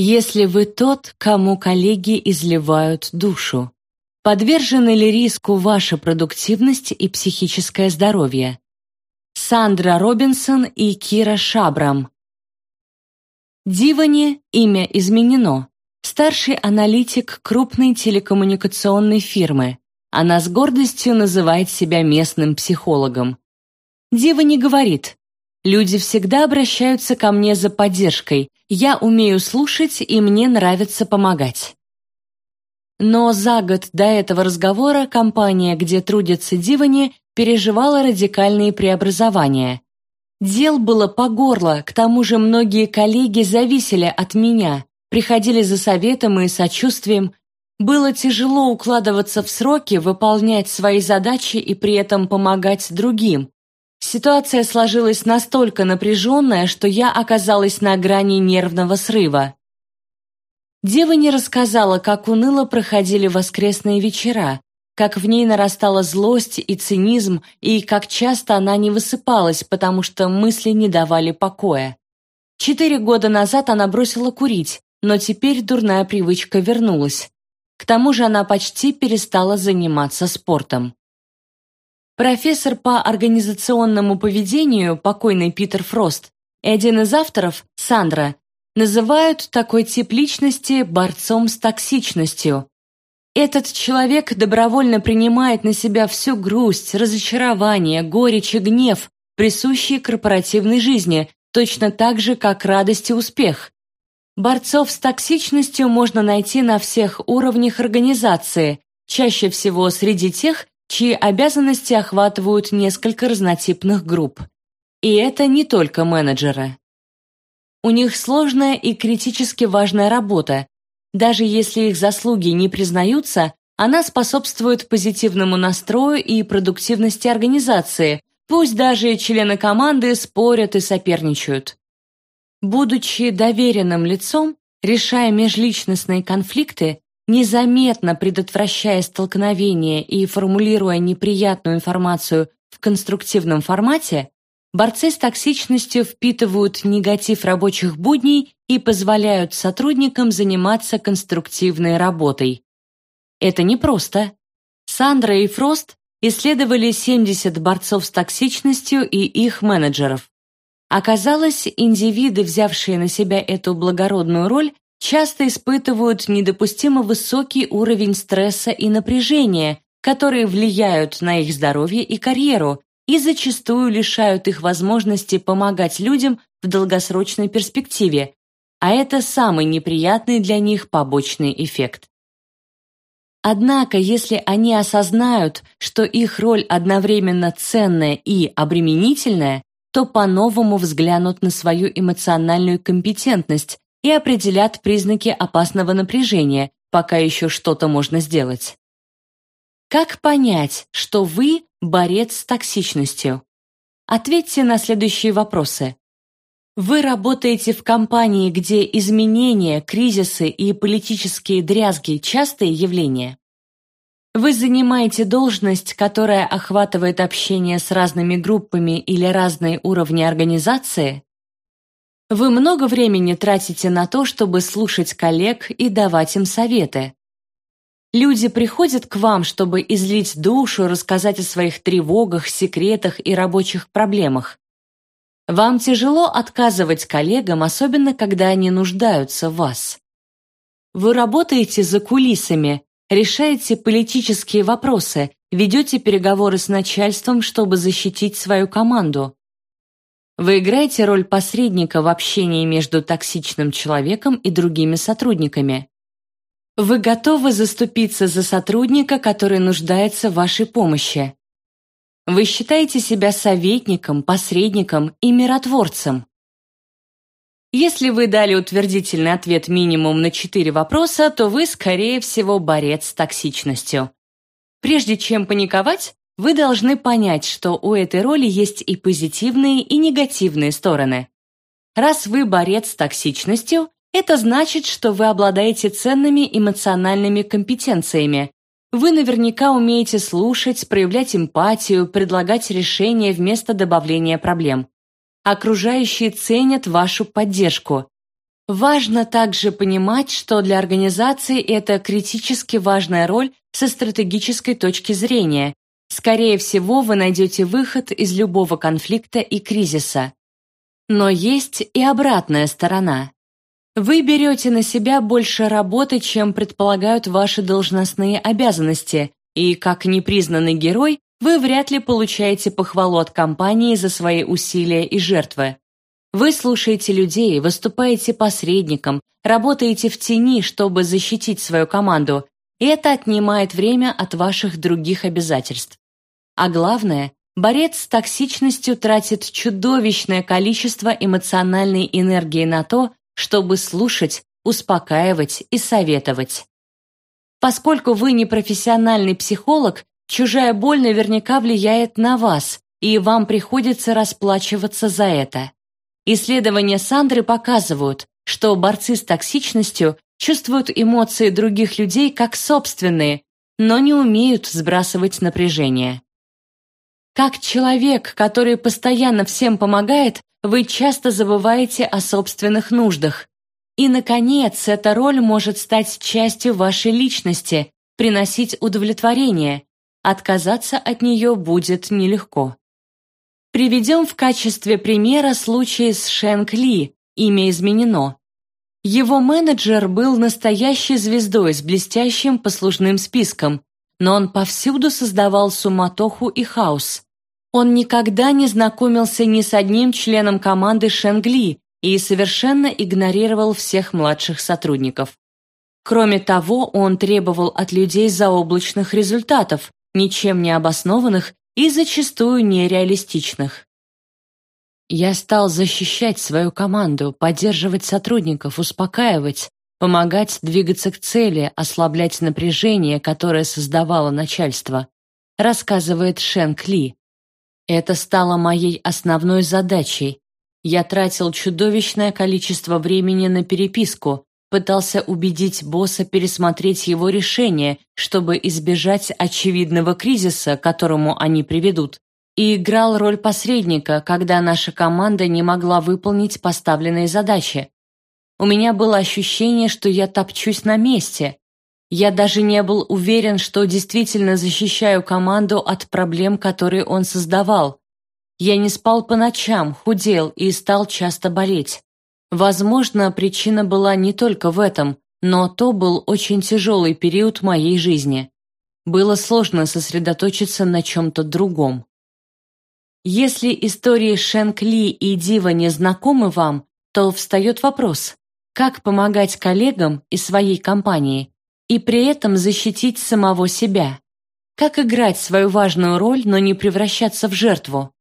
Если вы тот, кому коллеги изливают душу, подвержены ли риску ваша продуктивность и психическое здоровье? Сандра Робинсон и Кира Шабрам. Дивани имя изменено. Старший аналитик крупной телекоммуникационной фирмы. Она с гордостью называет себя местным психологом. Дивани говорит, «Люди всегда обращаются ко мне за поддержкой. Я умею слушать, и мне нравится помогать». Но за год до этого разговора компания, где трудятся Дивани, переживала радикальные преобразования. Дел было по горло, к тому же многие коллеги зависели от меня, приходили за советом и сочувствием. Было тяжело укладываться в сроки, выполнять свои задачи и при этом помогать другим. Ситуация сложилась настолько напряженная, что я оказалась на грани нервного срыва. Дева не рассказала, как уныло проходили воскресные вечера, как в ней нарастала злость и цинизм, и как часто она не высыпалась, потому что мысли не давали покоя. Четыре года назад она бросила курить, но теперь дурная привычка вернулась. К тому же она почти перестала заниматься спортом. Профессор по организационному поведению, покойный Питер Фрост, и один из авторов, Сандра, называют такой тип личности борцом с токсичностью, этот человек добровольно принимает на себя всю грусть, разочарование, горечь и гнев, присущие корпоративной жизни, точно так же, как радость и успех. Борцов с токсичностью можно найти на всех уровнях организации, чаще всего среди тех, чьи обязанности охватывают несколько разнотипных групп. И это не только менеджеры. У них сложная и критически важная работа, даже если их заслуги не признаются, она способствует позитивному настрою и продуктивности организации, пусть даже члены команды спорят и соперничают. Будучи доверенным лицом, решая межличностные конфликты, незаметно предотвращая столкновения и формулируя неприятную информацию в конструктивном формате, Борцы с токсичностью впитывают негатив рабочих будней и позволяют сотрудникам заниматься конструктивной работой. Это непросто. Сандра и Фрост исследовали 70 борцов с токсичностью и их менеджеров. Оказалось, индивиды, взявшие на себя эту благородную роль, часто испытывают недопустимо высокий уровень стресса и напряжения, которые влияют на их здоровье и карьеру, и зачастую лишают их возможности помогать людям в долгосрочной перспективе, а это самый неприятный для них побочный эффект. Однако, если они осознают, что их роль одновременно ценная и обременительная, то по-новому взглянут на свою эмоциональную компетентность и определят признаки опасного напряжения, пока еще что-то можно сделать. Как понять, что вы борец с токсичностью? Ответьте на следующие вопросы. Вы работаете в компании, где изменения, кризисы и политические дрязги – частые явления? Вы занимаете должность, которая охватывает общение с разными группами или разные уровни организации? Вы много времени тратите на то, чтобы слушать коллег и давать им советы? Люди приходят к вам, чтобы излить душу, рассказать о своих тревогах, секретах и рабочих проблемах. Вам тяжело отказывать коллегам, особенно когда они нуждаются в вас. Вы работаете за кулисами, решаете политические вопросы, ведете переговоры с начальством, чтобы защитить свою команду. Вы играете роль посредника в общении между токсичным человеком и другими сотрудниками. Вы готовы заступиться за сотрудника, который нуждается в вашей помощи. Вы считаете себя советником, посредником и миротворцем. Если вы дали утвердительный ответ минимум на четыре вопроса, то вы, скорее всего, борец с токсичностью. Прежде чем паниковать, вы должны понять, что у этой роли есть и позитивные, и негативные стороны. Раз вы борец с токсичностью, это значит, что вы обладаете ценными эмоциональными компетенциями. Вы наверняка умеете слушать, проявлять эмпатию, предлагать решения вместо добавления проблем. Окружающие ценят вашу поддержку. Важно также понимать, что для организации это критически важная роль со стратегической точки зрения. Скорее всего, вы найдете выход из любого конфликта и кризиса. Но есть и обратная сторона. Вы берете на себя больше работы, чем предполагают ваши должностные обязанности, и, как непризнанный герой, вы вряд ли получаете похвалу от компании за свои усилия и жертвы. Вы слушаете людей, выступаете посредником, работаете в тени, чтобы защитить свою команду, и это отнимает время от ваших других обязательств. А главное, борец с токсичностью тратит чудовищное количество эмоциональной энергии на то, чтобы слушать, успокаивать и советовать. Поскольку вы не профессиональный психолог, чужая боль наверняка влияет на вас, и вам приходится расплачиваться за это. Исследования Сандры показывают, что борцы с токсичностью чувствуют эмоции других людей как собственные, но не умеют сбрасывать напряжение. Как человек, который постоянно всем помогает, вы часто забываете о собственных нуждах. И, наконец, эта роль может стать частью вашей личности, приносить удовлетворение. Отказаться от нее будет нелегко. Приведем в качестве примера случай с Шенк Ли, имя изменено. Его менеджер был настоящей звездой с блестящим послужным списком, но он повсюду создавал суматоху и хаос. Он никогда не знакомился ни с одним членом команды Шенгли и совершенно игнорировал всех младших сотрудников. Кроме того, он требовал от людей заоблачных результатов, ничем не обоснованных и зачастую нереалистичных. Я стал защищать свою команду, поддерживать сотрудников, успокаивать, помогать двигаться к цели, ослаблять напряжение, которое создавало начальство, рассказывает Шенк Ли. Это стало моей основной задачей. Я тратил чудовищное количество времени на переписку, пытался убедить босса пересмотреть его решение, чтобы избежать очевидного кризиса, которому они приведут, и играл роль посредника, когда наша команда не могла выполнить поставленные задачи. У меня было ощущение, что я топчусь на месте. Я даже не был уверен, что действительно защищаю команду от проблем, которые он создавал. Я не спал по ночам, худел и стал часто болеть. Возможно, причина была не только в этом, но то был очень тяжелый период моей жизни. Было сложно сосредоточиться на чем-то другом. Если истории Шенк Ли и Дива не знакомы вам, то встает вопрос, как помогать коллегам и своей компании и при этом защитить самого себя? Как играть свою важную роль, но не превращаться в жертву?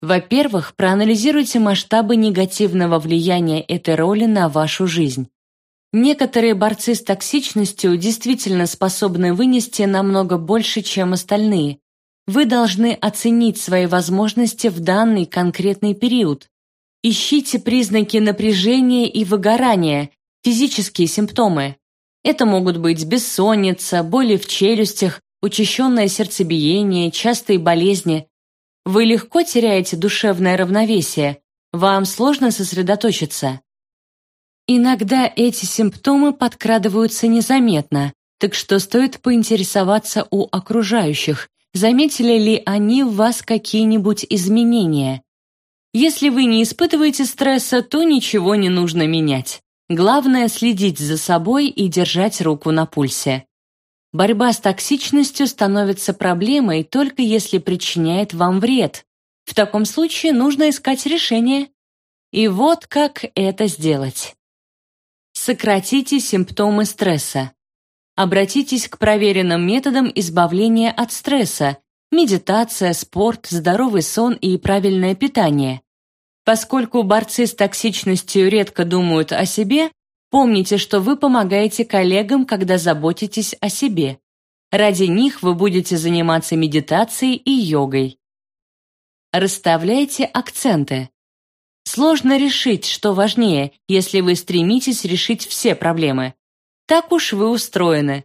Во-первых, проанализируйте масштабы негативного влияния этой роли на вашу жизнь. Некоторые борцы с токсичностью действительно способны вынести намного больше, чем остальные. Вы должны оценить свои возможности в данный конкретный период. Ищите признаки напряжения и выгорания, физические симптомы. Это могут быть бессонница, боли в челюстях, учащенное сердцебиение, частые болезни, вы легко теряете душевное равновесие, вам сложно сосредоточиться. Иногда эти симптомы подкрадываются незаметно, так что стоит поинтересоваться у окружающих, заметили ли они в вас какие-нибудь изменения. Если вы не испытываете стресса, то ничего не нужно менять. Главное следить за собой и держать руку на пульсе. Борьба с токсичностью становится проблемой только если причиняет вам вред. В таком случае нужно искать решение. И вот как это сделать. Сократите симптомы стресса. Обратитесь к проверенным методам избавления от стресса – медитация, спорт, здоровый сон и правильное питание. Поскольку борцы с токсичностью редко думают о себе, Помните, что вы помогаете коллегам, когда заботитесь о себе. Ради них вы будете заниматься медитацией и йогой. Расставляйте акценты. Сложно решить, что важнее, если вы стремитесь решить все проблемы. Так уж вы устроены.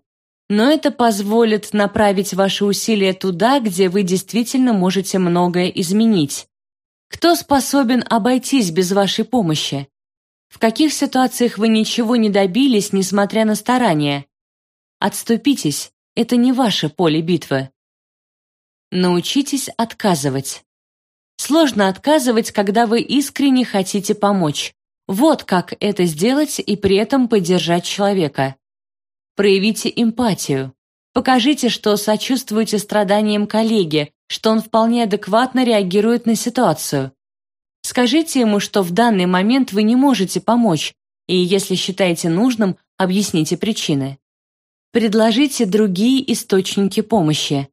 Но это позволит направить ваши усилия туда, где вы действительно можете многое изменить. Кто способен обойтись без вашей помощи? В каких ситуациях вы ничего не добились, несмотря на старания? Отступитесь, это не ваше поле битвы. Научитесь отказывать. Сложно отказывать, когда вы искренне хотите помочь. Вот как это сделать и при этом поддержать человека. Проявите эмпатию. Покажите, что сочувствуете страданиям коллеги, что он вполне адекватно реагирует на ситуацию. Скажите ему, что в данный момент вы не можете помочь, и если считаете нужным, объясните причины. Предложите другие источники помощи.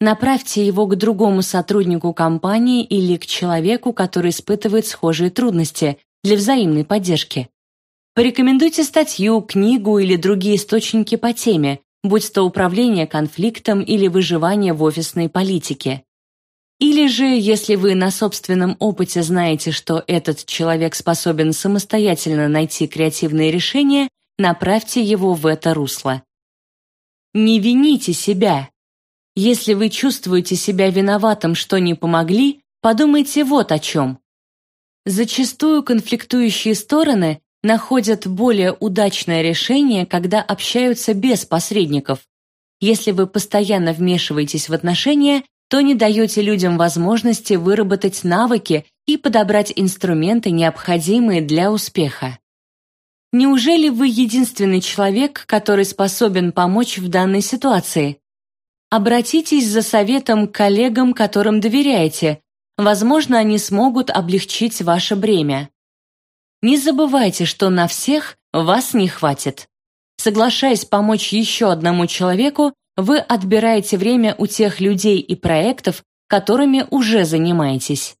Направьте его к другому сотруднику компании или к человеку, который испытывает схожие трудности, для взаимной поддержки. Порекомендуйте статью, книгу или другие источники по теме, будь то управление конфликтом или выживание в офисной политике. Или же, если вы на собственном опыте знаете, что этот человек способен самостоятельно найти креативные решения, направьте его в это русло. Не вините себя. Если вы чувствуете себя виноватым, что не помогли, подумайте вот о чем. Зачастую конфликтующие стороны находят более удачное решение, когда общаются без посредников. Если вы постоянно вмешиваетесь в отношения, то не даете людям возможности выработать навыки и подобрать инструменты, необходимые для успеха. Неужели вы единственный человек, который способен помочь в данной ситуации? Обратитесь за советом к коллегам, которым доверяете. Возможно, они смогут облегчить ваше бремя. Не забывайте, что на всех вас не хватит. Соглашаясь помочь еще одному человеку, вы отбираете время у тех людей и проектов, которыми уже занимаетесь.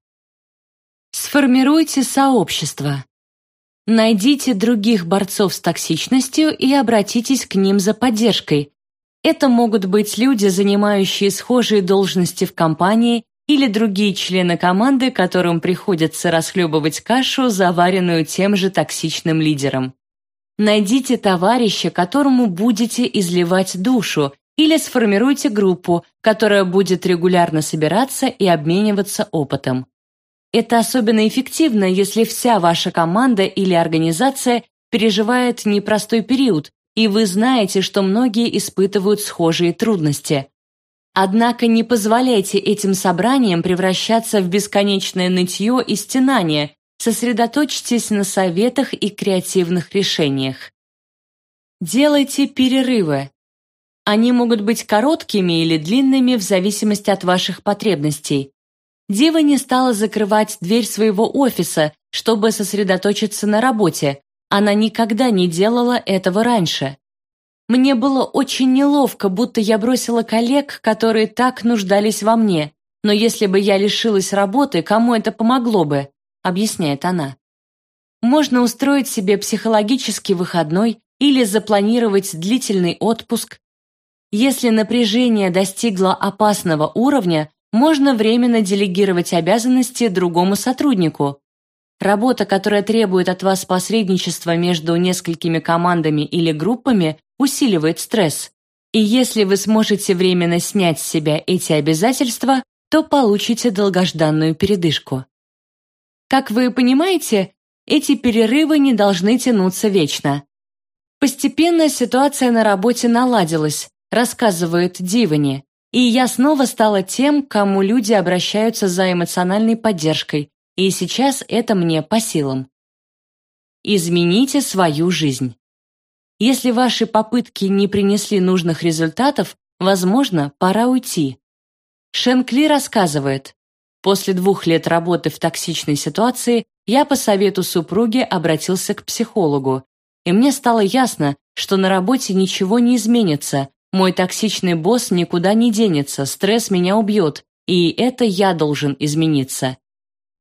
Сформируйте сообщество. Найдите других борцов с токсичностью и обратитесь к ним за поддержкой. Это могут быть люди, занимающие схожие должности в компании или другие члены команды, которым приходится расхлебывать кашу, заваренную тем же токсичным лидером. Найдите товарища, которому будете изливать душу, или сформируйте группу, которая будет регулярно собираться и обмениваться опытом. Это особенно эффективно, если вся ваша команда или организация переживает непростой период, и вы знаете, что многие испытывают схожие трудности. Однако не позволяйте этим собраниям превращаться в бесконечное нытье и стенание, сосредоточьтесь на советах и креативных решениях. Делайте перерывы. Они могут быть короткими или длинными в зависимости от ваших потребностей. Дива не стала закрывать дверь своего офиса, чтобы сосредоточиться на работе. Она никогда не делала этого раньше. Мне было очень неловко, будто я бросила коллег, которые так нуждались во мне. Но если бы я лишилась работы, кому это помогло бы? Объясняет она. Можно устроить себе психологический выходной или запланировать длительный отпуск. Если напряжение достигло опасного уровня, можно временно делегировать обязанности другому сотруднику. Работа, которая требует от вас посредничества между несколькими командами или группами, усиливает стресс. И если вы сможете временно снять с себя эти обязательства, то получите долгожданную передышку. Как вы понимаете, эти перерывы не должны тянуться вечно. Постепенно ситуация на работе наладилась, рассказывает Дивани, и я снова стала тем, кому люди обращаются за эмоциональной поддержкой, и сейчас это мне по силам. Измените свою жизнь. Если ваши попытки не принесли нужных результатов, возможно, пора уйти. Шенкли рассказывает, после двух лет работы в токсичной ситуации я по совету супруги обратился к психологу, и мне стало ясно, что на работе ничего не изменится, мой токсичный босс никуда не денется, стресс меня убьет, и это я должен измениться.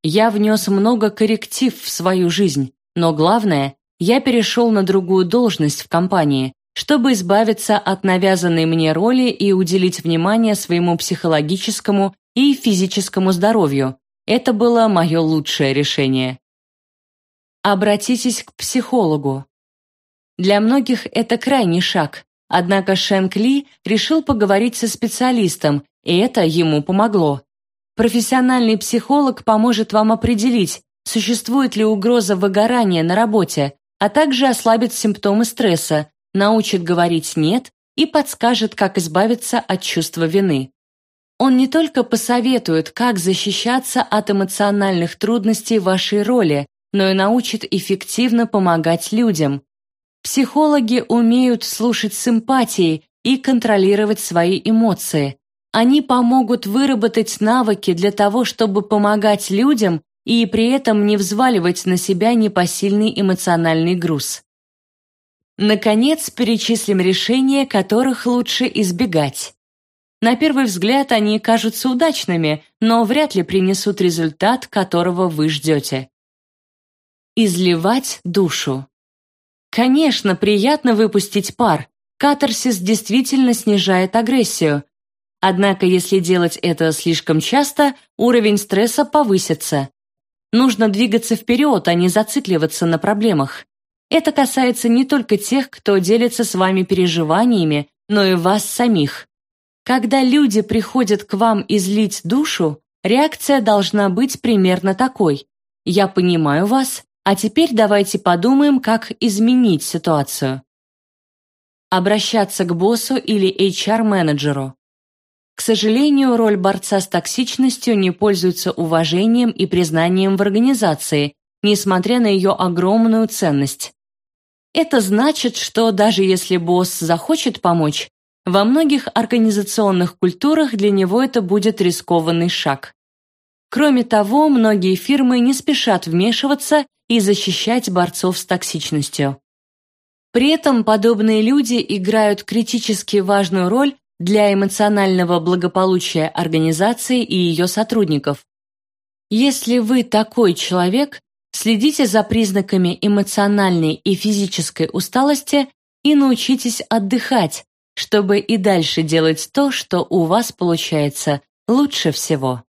Я внес много корректив в свою жизнь, но главное, я перешел на другую должность в компании, чтобы избавиться от навязанной мне роли и уделить внимание своему психологическому и физическому здоровью. Это было мое лучшее решение. Обратитесь к психологу. Для многих это крайний шаг, Однако Шенк Ли решил поговорить со специалистом, и это ему помогло. Профессиональный психолог поможет вам определить, существует ли угроза выгорания на работе, а также ослабит симптомы стресса, научит говорить «нет» и подскажет, как избавиться от чувства вины. Он не только посоветует, как защищаться от эмоциональных трудностей вашей роли, но и научит эффективно помогать людям. Психологи умеют слушать с эмпатией и контролировать свои эмоции. Они помогут выработать навыки для того, чтобы помогать людям и при этом не взваливать на себя непосильный эмоциональный груз. Наконец, перечислим решения, которых лучше избегать. На первый взгляд они кажутся удачными, но вряд ли принесут результат, которого вы ждете. Изливать душу. Конечно, приятно выпустить пар. Катарсис действительно снижает агрессию. Однако, если делать это слишком часто, уровень стресса повысится. Нужно двигаться вперед, а не зацикливаться на проблемах. Это касается не только тех, кто делится с вами переживаниями, но и вас самих. Когда люди приходят к вам излить душу, реакция должна быть примерно такой. «Я понимаю вас, а теперь давайте подумаем, как изменить ситуацию». Обращаться к боссу или HR-менеджеру. К сожалению, роль борца с токсичностью не пользуется уважением и признанием в организации, несмотря на ее огромную ценность. Это значит, что даже если босс захочет помочь, во многих организационных культурах для него это будет рискованный шаг. Кроме того, многие фирмы не спешат вмешиваться и защищать борцов с токсичностью. При этом подобные люди играют критически важную роль для эмоционального благополучия организации и ее сотрудников. Если вы такой человек, следите за признаками эмоциональной и физической усталости и научитесь отдыхать, чтобы и дальше делать то, что у вас получается лучше всего.